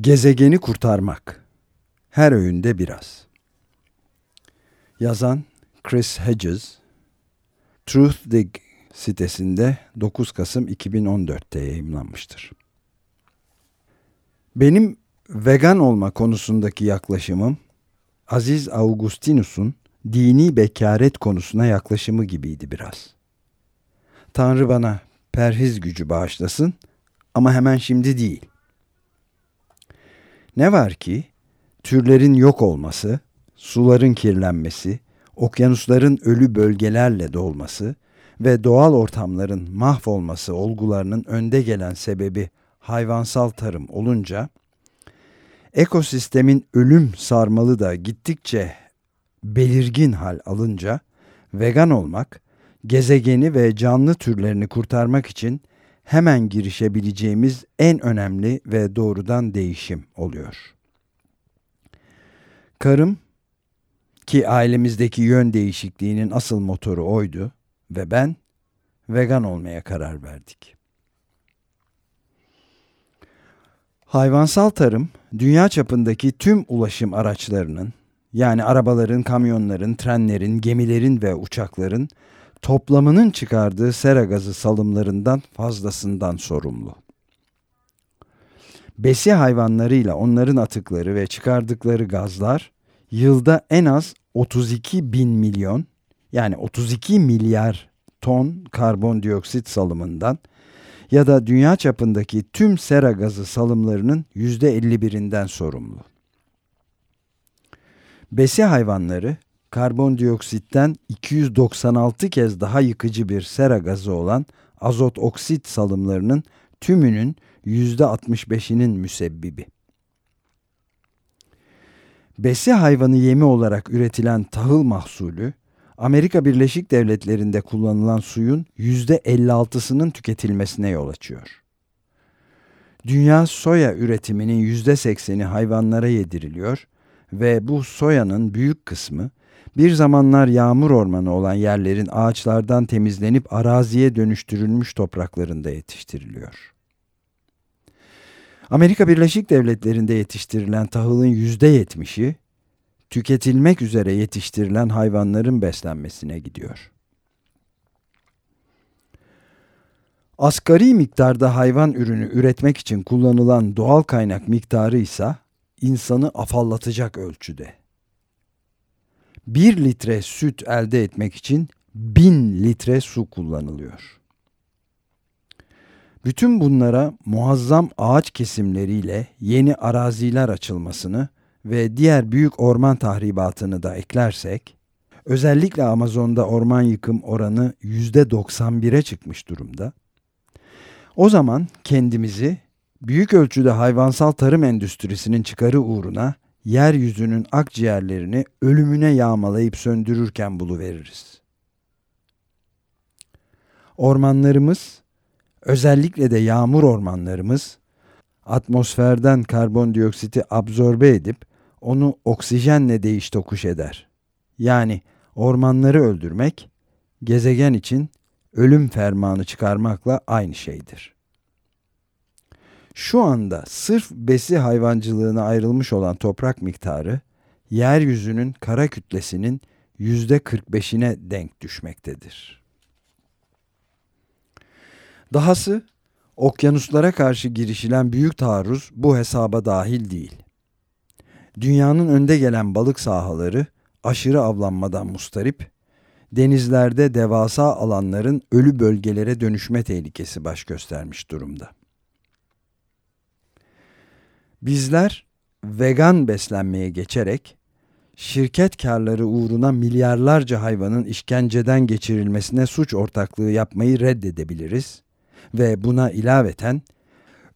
Gezegeni kurtarmak. Her öğünde biraz. Yazan Chris Hedges. Truthdig sitesinde 9 Kasım 2014'te yayımlanmıştır. Benim vegan olma konusundaki yaklaşımım Aziz Augustinus'un dini bekaret konusuna yaklaşımı gibiydi biraz. Tanrı bana perhiz gücü bağışlasın ama hemen şimdi değil. Ne var ki türlerin yok olması, suların kirlenmesi, okyanusların ölü bölgelerle dolması ve doğal ortamların mahvolması olgularının önde gelen sebebi hayvansal tarım olunca ekosistemin ölüm sarmalı da gittikçe belirgin hal alınca vegan olmak gezegeni ve canlı türlerini kurtarmak için hemen girişebileceğimiz en önemli ve doğrudan değişim oluyor. Karım ki ailemizdeki yön değişikliğinin asıl motoru oydu ve ben vegan olmaya karar verdik. Hayvansal tarım dünya çapındaki tüm ulaşım araçlarının yani arabaların, kamyonların, trenlerin, gemilerin ve uçakların toplamının çıkardığı sera gazı salımlarından fazlasından sorumlu. Besi hayvanlarıyla onların atıkları ve çıkardıkları gazlar yılda en az 32 bin milyon yani 32 milyar ton karbondioksit salımından ya da dünya çapındaki tüm sera gazı salımlarının %51'inden sorumlu. Besi hayvanları karbondioksitten 296 kez daha yıkıcı bir sera gazı olan azot oksit salımlarının tümünün %65'inin müsebbibi. Besi hayvanı yemi olarak üretilen tahıl mahsulü, Amerika Birleşik Devletleri'nde kullanılan suyun %56'sının tüketilmesine yol açıyor. Dünya soya üretiminin %80'i hayvanlara yediriliyor ve bu soyanın büyük kısmı bir zamanlar yağmur ormanı olan yerlerin ağaçlardan temizlenip araziye dönüştürülmüş topraklarında yetiştiriliyor. Amerika Birleşik Devletleri'nde yetiştirilen tahılın %70'i tüketilmek üzere yetiştirilen hayvanların beslenmesine gidiyor. Asgari miktarda hayvan ürünü üretmek için kullanılan doğal kaynak miktarı ise insanı afallatacak ölçüde. 1 litre süt elde etmek için 1000 litre su kullanılıyor. Bütün bunlara muazzam ağaç kesimleriyle yeni araziler açılmasını ve diğer büyük orman tahribatını da eklersek, özellikle Amazon'da orman yıkım oranı %91'e çıkmış durumda. O zaman kendimizi büyük ölçüde hayvansal tarım endüstrisinin çıkarı uğruna yeryüzünün akciğerlerini ölümüne yağmalayıp söndürürken buluveririz. Ormanlarımız, özellikle de yağmur ormanlarımız, atmosferden karbondioksiti absorbe edip onu oksijenle değiş tokuş eder. Yani ormanları öldürmek, gezegen için ölüm fermanı çıkarmakla aynı şeydir. Şu anda sırf besi hayvancılığına ayrılmış olan toprak miktarı, yeryüzünün kara kütlesinin yüzde 45'ine denk düşmektedir. Dahası okyanuslara karşı girişilen büyük taarruz bu hesaba dahil değil. Dünyanın önde gelen balık sahaları aşırı avlanmadan mustarip, denizlerde devasa alanların ölü bölgelere dönüşme tehlikesi baş göstermiş durumda. Bizler vegan beslenmeye geçerek şirket karları uğruna milyarlarca hayvanın işkenceden geçirilmesine suç ortaklığı yapmayı reddedebiliriz ve buna ilaveten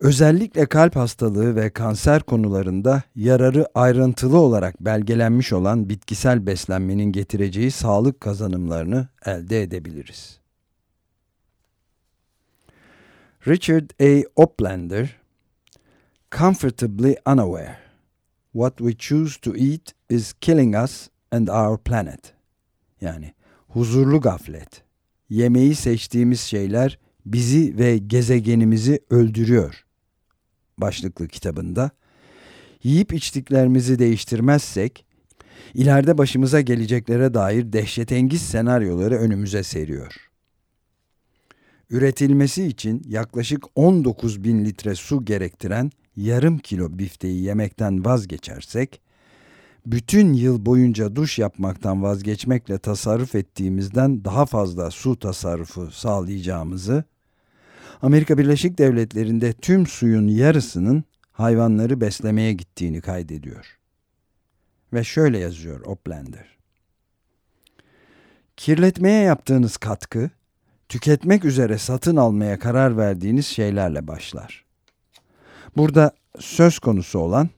özellikle kalp hastalığı ve kanser konularında yararı ayrıntılı olarak belgelenmiş olan bitkisel beslenmenin getireceği sağlık kazanımlarını elde edebiliriz. Richard A. Oplander comfortably unaware. What we choose to eat is killing us and our planet. Yani huzurlu gaflet. Yemeği seçtiğimiz şeyler bizi ve gezegenimizi öldürüyor. Başlıklı kitabında yiyip içtiklerimizi değiştirmezsek, ileride başımıza geleceklere dair dehşetengiz senaryoları önümüze seriyor. Üretilmesi için yaklaşık 19 bin litre su gerektiren yarım kilo bifteyi yemekten vazgeçersek, bütün yıl boyunca duş yapmaktan vazgeçmekle tasarruf ettiğimizden daha fazla su tasarrufu sağlayacağımızı, Amerika Birleşik Devletleri'nde tüm suyun yarısının hayvanları beslemeye gittiğini kaydediyor. Ve şöyle yazıyor Oplander. Kirletmeye yaptığınız katkı, tüketmek üzere satın almaya karar verdiğiniz şeylerle başlar. Burada söz konusu olan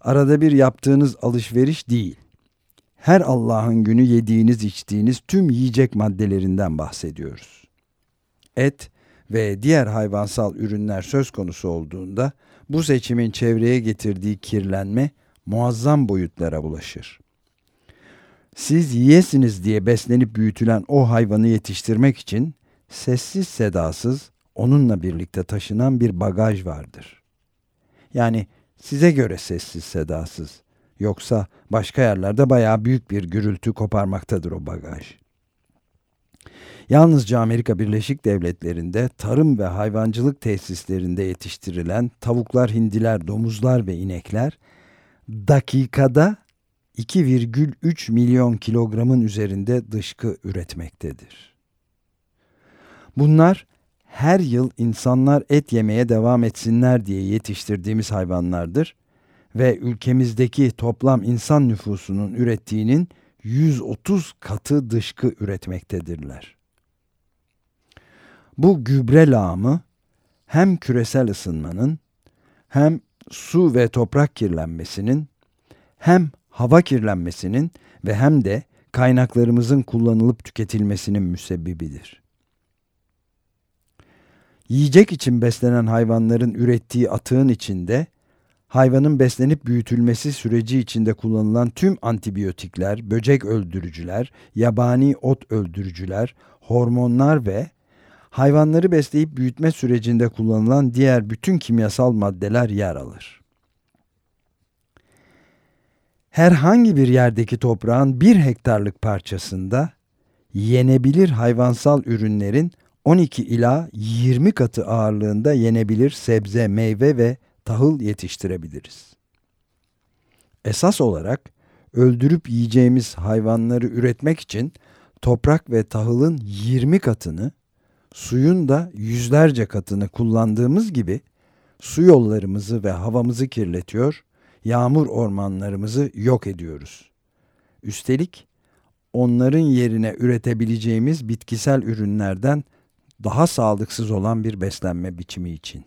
arada bir yaptığınız alışveriş değil. Her Allah'ın günü yediğiniz içtiğiniz tüm yiyecek maddelerinden bahsediyoruz. Et ve diğer hayvansal ürünler söz konusu olduğunda bu seçimin çevreye getirdiği kirlenme muazzam boyutlara bulaşır. Siz yiyesiniz diye beslenip büyütülen o hayvanı yetiştirmek için sessiz sedasız onunla birlikte taşınan bir bagaj vardır. Yani size göre sessiz sedasız. Yoksa başka yerlerde bayağı büyük bir gürültü koparmaktadır o bagaj. Yalnızca Amerika Birleşik Devletleri'nde tarım ve hayvancılık tesislerinde yetiştirilen tavuklar, hindiler, domuzlar ve inekler dakikada 2,3 milyon kilogramın üzerinde dışkı üretmektedir. Bunlar her yıl insanlar et yemeye devam etsinler diye yetiştirdiğimiz hayvanlardır ve ülkemizdeki toplam insan nüfusunun ürettiğinin 130 katı dışkı üretmektedirler. Bu gübre lağımı hem küresel ısınmanın hem su ve toprak kirlenmesinin hem hava kirlenmesinin ve hem de kaynaklarımızın kullanılıp tüketilmesinin müsebbibidir. Yiyecek için beslenen hayvanların ürettiği atığın içinde hayvanın beslenip büyütülmesi süreci içinde kullanılan tüm antibiyotikler, böcek öldürücüler, yabani ot öldürücüler, hormonlar ve hayvanları besleyip büyütme sürecinde kullanılan diğer bütün kimyasal maddeler yer alır. Herhangi bir yerdeki toprağın bir hektarlık parçasında yenebilir hayvansal ürünlerin 12 ila 20 katı ağırlığında yenebilir sebze, meyve ve tahıl yetiştirebiliriz. Esas olarak öldürüp yiyeceğimiz hayvanları üretmek için toprak ve tahılın 20 katını, suyun da yüzlerce katını kullandığımız gibi su yollarımızı ve havamızı kirletiyor, yağmur ormanlarımızı yok ediyoruz. Üstelik onların yerine üretebileceğimiz bitkisel ürünlerden daha sağlıksız olan bir beslenme biçimi için.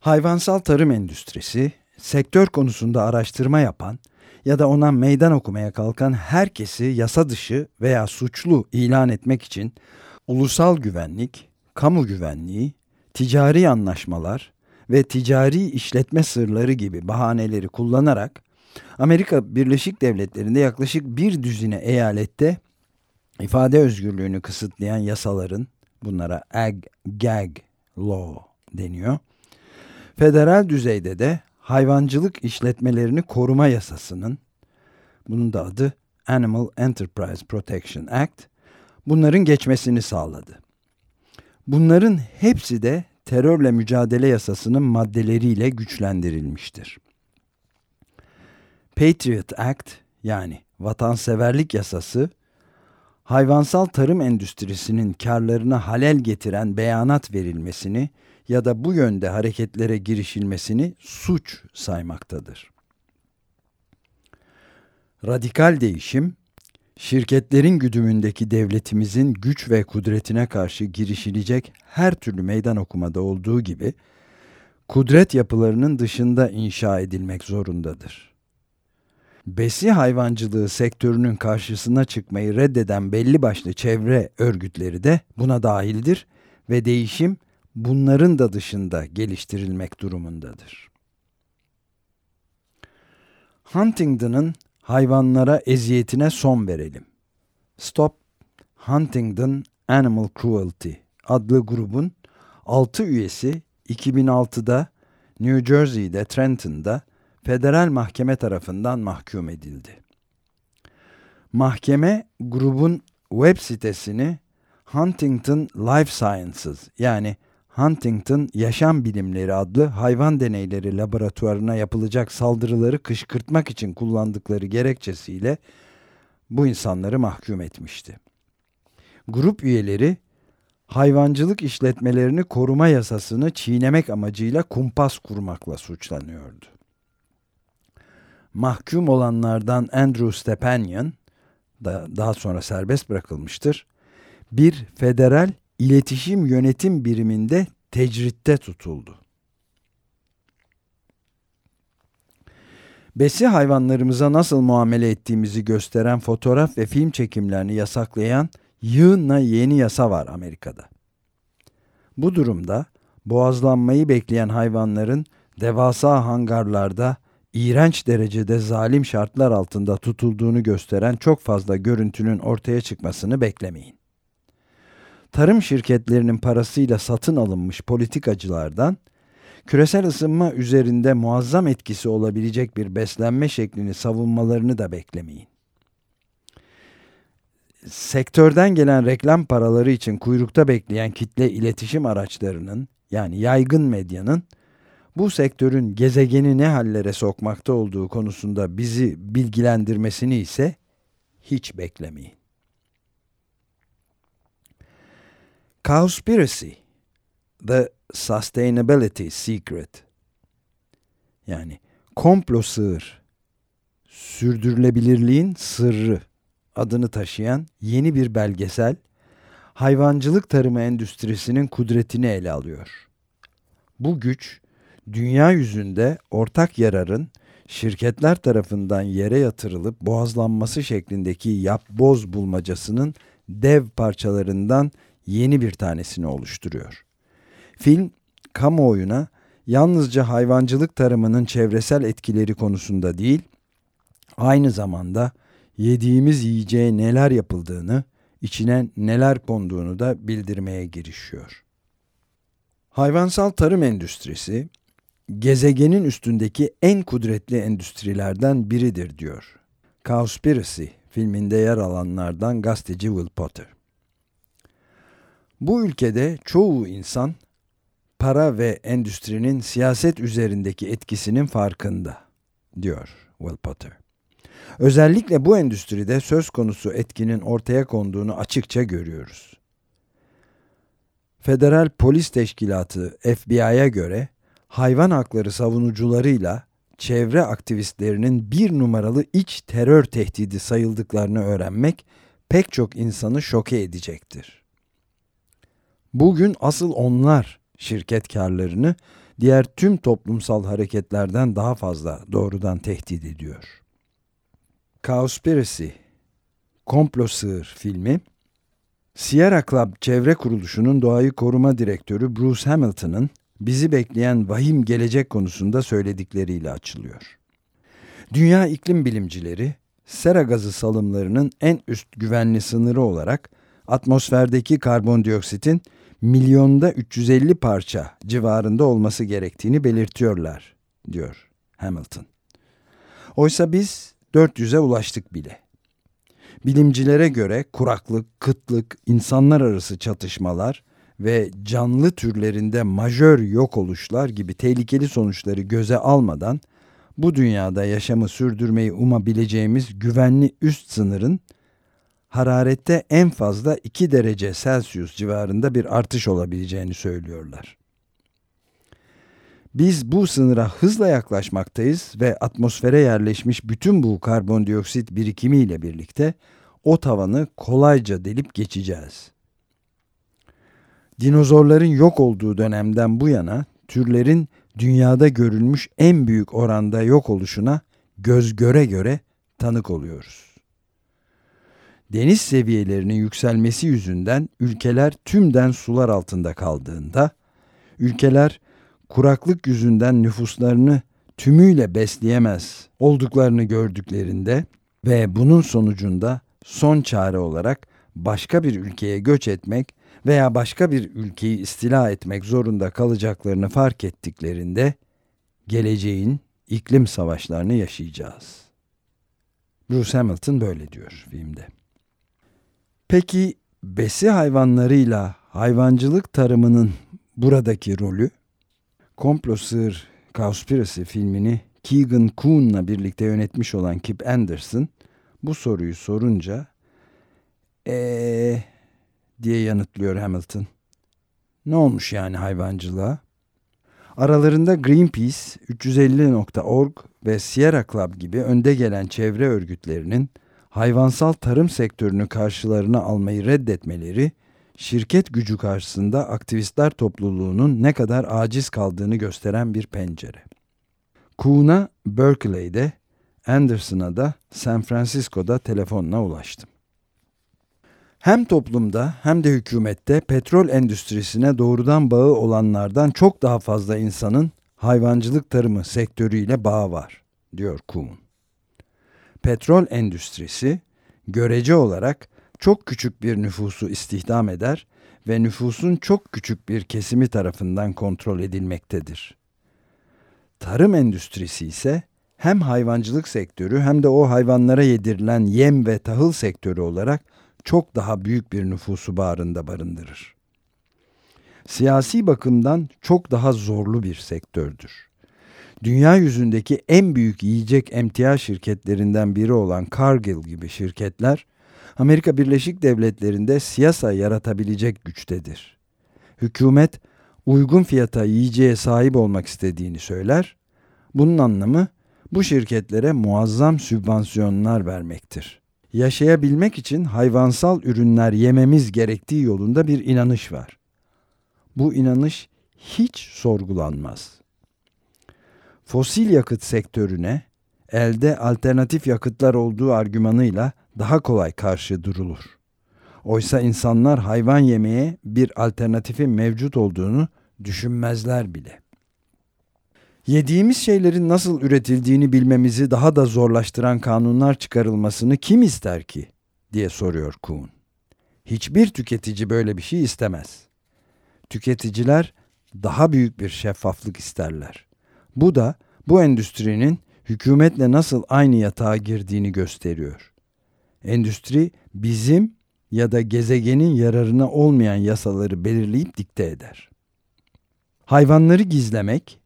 Hayvansal tarım endüstrisi, sektör konusunda araştırma yapan ya da ona meydan okumaya kalkan herkesi yasa dışı veya suçlu ilan etmek için ulusal güvenlik, kamu güvenliği, ticari anlaşmalar ve ticari işletme sırları gibi bahaneleri kullanarak Amerika Birleşik Devletleri'nde yaklaşık bir düzine eyalette ifade özgürlüğünü kısıtlayan yasaların bunlara ag, gag law deniyor. Federal düzeyde de hayvancılık işletmelerini koruma yasasının bunun da adı Animal Enterprise Protection Act bunların geçmesini sağladı. Bunların hepsi de terörle mücadele yasasının maddeleriyle güçlendirilmiştir. Patriot Act yani vatanseverlik yasası hayvansal tarım endüstrisinin karlarına halel getiren beyanat verilmesini ya da bu yönde hareketlere girişilmesini suç saymaktadır. Radikal değişim, şirketlerin güdümündeki devletimizin güç ve kudretine karşı girişilecek her türlü meydan okumada olduğu gibi, kudret yapılarının dışında inşa edilmek zorundadır besi hayvancılığı sektörünün karşısına çıkmayı reddeden belli başlı çevre örgütleri de buna dahildir ve değişim bunların da dışında geliştirilmek durumundadır. Huntington'ın hayvanlara eziyetine son verelim. Stop Huntington Animal Cruelty adlı grubun 6 üyesi 2006'da New Jersey'de Trenton'da federal mahkeme tarafından mahkum edildi. Mahkeme grubun web sitesini Huntington Life Sciences yani Huntington Yaşam Bilimleri adlı hayvan deneyleri laboratuvarına yapılacak saldırıları kışkırtmak için kullandıkları gerekçesiyle bu insanları mahkum etmişti. Grup üyeleri hayvancılık işletmelerini koruma yasasını çiğnemek amacıyla kumpas kurmakla suçlanıyordu. Mahkum olanlardan Andrew Stepanian da daha sonra serbest bırakılmıştır. Bir federal iletişim yönetim biriminde tecritte tutuldu. Besi hayvanlarımıza nasıl muamele ettiğimizi gösteren fotoğraf ve film çekimlerini yasaklayan yığınla yeni yasa var Amerika'da. Bu durumda boğazlanmayı bekleyen hayvanların devasa hangarlarda iğrenç derecede zalim şartlar altında tutulduğunu gösteren çok fazla görüntünün ortaya çıkmasını beklemeyin. Tarım şirketlerinin parasıyla satın alınmış politikacılardan küresel ısınma üzerinde muazzam etkisi olabilecek bir beslenme şeklini savunmalarını da beklemeyin. Sektörden gelen reklam paraları için kuyrukta bekleyen kitle iletişim araçlarının yani yaygın medyanın bu sektörün gezegeni ne hallere sokmakta olduğu konusunda bizi bilgilendirmesini ise hiç beklemeyin. Cowspiracy The Sustainability Secret yani komplo sığır sürdürülebilirliğin sırrı adını taşıyan yeni bir belgesel hayvancılık tarımı endüstrisinin kudretini ele alıyor. Bu güç dünya yüzünde ortak yararın şirketler tarafından yere yatırılıp boğazlanması şeklindeki yap-boz bulmacasının dev parçalarından yeni bir tanesini oluşturuyor. Film kamuoyuna yalnızca hayvancılık tarımının çevresel etkileri konusunda değil, aynı zamanda yediğimiz yiyeceğe neler yapıldığını, içine neler konduğunu da bildirmeye girişiyor. Hayvansal tarım endüstrisi gezegenin üstündeki en kudretli endüstrilerden biridir diyor. Cowspiracy filminde yer alanlardan gazeteci Will Potter. Bu ülkede çoğu insan para ve endüstrinin siyaset üzerindeki etkisinin farkında, diyor Will Potter. Özellikle bu endüstride söz konusu etkinin ortaya konduğunu açıkça görüyoruz. Federal Polis Teşkilatı FBI'ya göre hayvan hakları savunucularıyla çevre aktivistlerinin bir numaralı iç terör tehdidi sayıldıklarını öğrenmek pek çok insanı şoke edecektir. Bugün asıl onlar şirket karlarını diğer tüm toplumsal hareketlerden daha fazla doğrudan tehdit ediyor. Cowspiracy, Komplo Sığır filmi, Sierra Club çevre kuruluşunun doğayı koruma direktörü Bruce Hamilton'ın bizi bekleyen vahim gelecek konusunda söyledikleriyle açılıyor. Dünya iklim bilimcileri, sera gazı salımlarının en üst güvenli sınırı olarak atmosferdeki karbondioksitin milyonda 350 parça civarında olması gerektiğini belirtiyorlar, diyor Hamilton. Oysa biz 400'e ulaştık bile. Bilimcilere göre kuraklık, kıtlık, insanlar arası çatışmalar ve canlı türlerinde majör yok oluşlar gibi tehlikeli sonuçları göze almadan bu dünyada yaşamı sürdürmeyi umabileceğimiz güvenli üst sınırın hararette en fazla 2 derece Celsius civarında bir artış olabileceğini söylüyorlar. Biz bu sınıra hızla yaklaşmaktayız ve atmosfere yerleşmiş bütün bu karbondioksit birikimiyle birlikte o tavanı kolayca delip geçeceğiz. Dinozorların yok olduğu dönemden bu yana türlerin dünyada görülmüş en büyük oranda yok oluşuna göz göre göre tanık oluyoruz. Deniz seviyelerinin yükselmesi yüzünden ülkeler tümden sular altında kaldığında, ülkeler kuraklık yüzünden nüfuslarını tümüyle besleyemez olduklarını gördüklerinde ve bunun sonucunda son çare olarak başka bir ülkeye göç etmek veya başka bir ülkeyi istila etmek zorunda kalacaklarını fark ettiklerinde geleceğin iklim savaşlarını yaşayacağız. Bruce Hamilton böyle diyor filmde. Peki besi hayvanlarıyla hayvancılık tarımının buradaki rolü? Komplo Sığır Cowspiracy filmini Keegan Kuhn'la birlikte yönetmiş olan Kip Anderson bu soruyu sorunca ee diye yanıtlıyor Hamilton. Ne olmuş yani hayvancılığa? Aralarında Greenpeace, 350.org ve Sierra Club gibi önde gelen çevre örgütlerinin hayvansal tarım sektörünü karşılarına almayı reddetmeleri, şirket gücü karşısında aktivistler topluluğunun ne kadar aciz kaldığını gösteren bir pencere. Kuhn'a Berkeley'de, Anderson'a da San Francisco'da telefonla ulaştım. Hem toplumda hem de hükümette petrol endüstrisine doğrudan bağı olanlardan çok daha fazla insanın hayvancılık tarımı sektörüyle bağı var, diyor Kuhn. Petrol endüstrisi görece olarak çok küçük bir nüfusu istihdam eder ve nüfusun çok küçük bir kesimi tarafından kontrol edilmektedir. Tarım endüstrisi ise hem hayvancılık sektörü hem de o hayvanlara yedirilen yem ve tahıl sektörü olarak çok daha büyük bir nüfusu bağrında barındırır. Siyasi bakımdan çok daha zorlu bir sektördür. Dünya yüzündeki en büyük yiyecek emtia şirketlerinden biri olan Cargill gibi şirketler, Amerika Birleşik Devletleri'nde siyasa yaratabilecek güçtedir. Hükümet uygun fiyata yiyeceğe sahip olmak istediğini söyler. Bunun anlamı bu şirketlere muazzam sübvansiyonlar vermektir yaşayabilmek için hayvansal ürünler yememiz gerektiği yolunda bir inanış var. Bu inanış hiç sorgulanmaz. Fosil yakıt sektörüne elde alternatif yakıtlar olduğu argümanıyla daha kolay karşı durulur. Oysa insanlar hayvan yemeye bir alternatifin mevcut olduğunu düşünmezler bile. Yediğimiz şeylerin nasıl üretildiğini bilmemizi daha da zorlaştıran kanunlar çıkarılmasını kim ister ki? diye soruyor Kuhn. Hiçbir tüketici böyle bir şey istemez. Tüketiciler daha büyük bir şeffaflık isterler. Bu da bu endüstrinin hükümetle nasıl aynı yatağa girdiğini gösteriyor. Endüstri bizim ya da gezegenin yararına olmayan yasaları belirleyip dikte eder. Hayvanları gizlemek,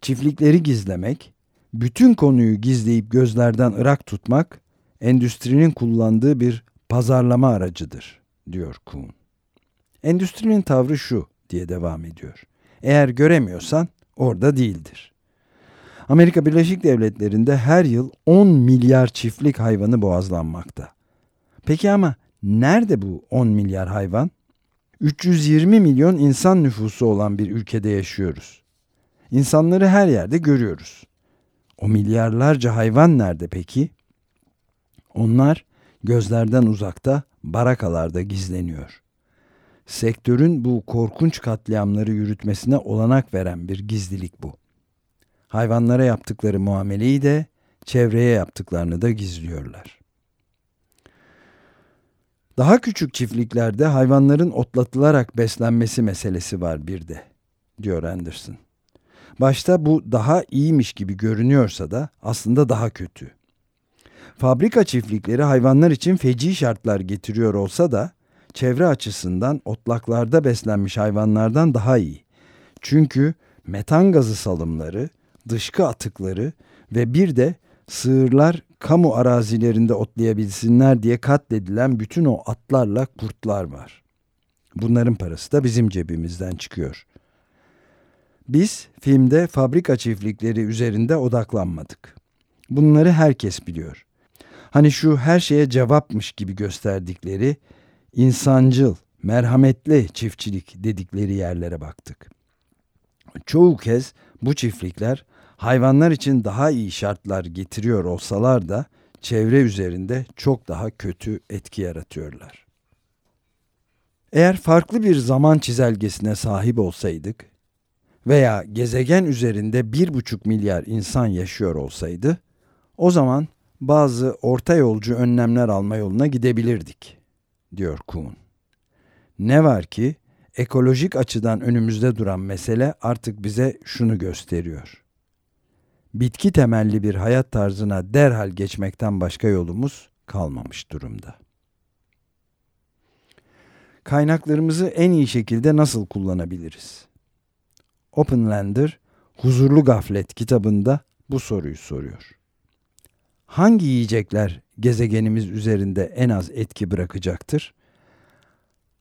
çiftlikleri gizlemek, bütün konuyu gizleyip gözlerden ırak tutmak endüstrinin kullandığı bir pazarlama aracıdır, diyor Kuhn. Endüstrinin tavrı şu diye devam ediyor. Eğer göremiyorsan orada değildir. Amerika Birleşik Devletleri'nde her yıl 10 milyar çiftlik hayvanı boğazlanmakta. Peki ama nerede bu 10 milyar hayvan? 320 milyon insan nüfusu olan bir ülkede yaşıyoruz. İnsanları her yerde görüyoruz. O milyarlarca hayvan nerede peki? Onlar gözlerden uzakta, barakalarda gizleniyor. Sektörün bu korkunç katliamları yürütmesine olanak veren bir gizlilik bu. Hayvanlara yaptıkları muameleyi de çevreye yaptıklarını da gizliyorlar. Daha küçük çiftliklerde hayvanların otlatılarak beslenmesi meselesi var bir de, diyor Anderson. Başta bu daha iyiymiş gibi görünüyorsa da aslında daha kötü. Fabrika çiftlikleri hayvanlar için feci şartlar getiriyor olsa da çevre açısından otlaklarda beslenmiş hayvanlardan daha iyi. Çünkü metan gazı salımları, dışkı atıkları ve bir de sığırlar kamu arazilerinde otlayabilsinler diye katledilen bütün o atlarla kurtlar var. Bunların parası da bizim cebimizden çıkıyor. Biz filmde fabrika çiftlikleri üzerinde odaklanmadık. Bunları herkes biliyor. Hani şu her şeye cevapmış gibi gösterdikleri insancıl, merhametli çiftçilik dedikleri yerlere baktık. Çoğu kez bu çiftlikler hayvanlar için daha iyi şartlar getiriyor olsalar da çevre üzerinde çok daha kötü etki yaratıyorlar. Eğer farklı bir zaman çizelgesine sahip olsaydık, veya gezegen üzerinde bir buçuk milyar insan yaşıyor olsaydı, o zaman bazı orta yolcu önlemler alma yoluna gidebilirdik, diyor Kuhn. Ne var ki ekolojik açıdan önümüzde duran mesele artık bize şunu gösteriyor. bitki temelli bir hayat tarzına derhal geçmekten başka yolumuz kalmamış durumda. Kaynaklarımızı en iyi şekilde nasıl kullanabiliriz? Openlander, Huzurlu Gaflet kitabında bu soruyu soruyor. Hangi yiyecekler gezegenimiz üzerinde en az etki bırakacaktır?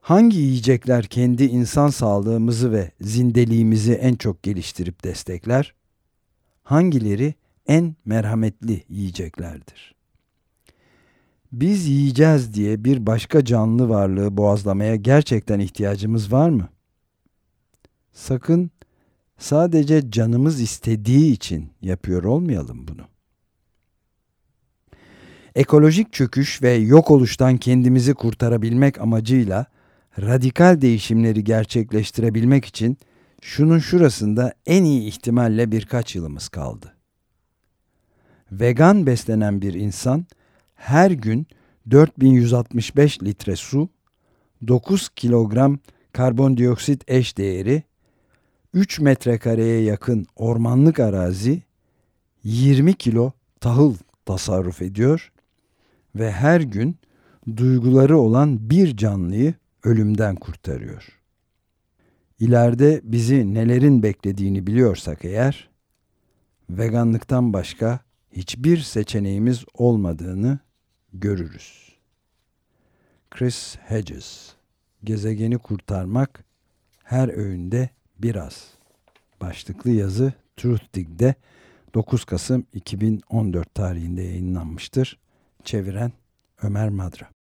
Hangi yiyecekler kendi insan sağlığımızı ve zindeliğimizi en çok geliştirip destekler? Hangileri en merhametli yiyeceklerdir? Biz yiyeceğiz diye bir başka canlı varlığı boğazlamaya gerçekten ihtiyacımız var mı? Sakın sadece canımız istediği için yapıyor olmayalım bunu. Ekolojik çöküş ve yok oluştan kendimizi kurtarabilmek amacıyla radikal değişimleri gerçekleştirebilmek için şunun şurasında en iyi ihtimalle birkaç yılımız kaldı. Vegan beslenen bir insan her gün 4165 litre su, 9 kilogram karbondioksit eş değeri, 3 metrekareye yakın ormanlık arazi, 20 kilo tahıl tasarruf ediyor ve her gün duyguları olan bir canlıyı ölümden kurtarıyor. İleride bizi nelerin beklediğini biliyorsak eğer, veganlıktan başka hiçbir seçeneğimiz olmadığını görürüz. Chris Hedges Gezegeni kurtarmak her öğünde biraz. Başlıklı yazı Truthdig'de 9 Kasım 2014 tarihinde yayınlanmıştır. Çeviren Ömer Madra.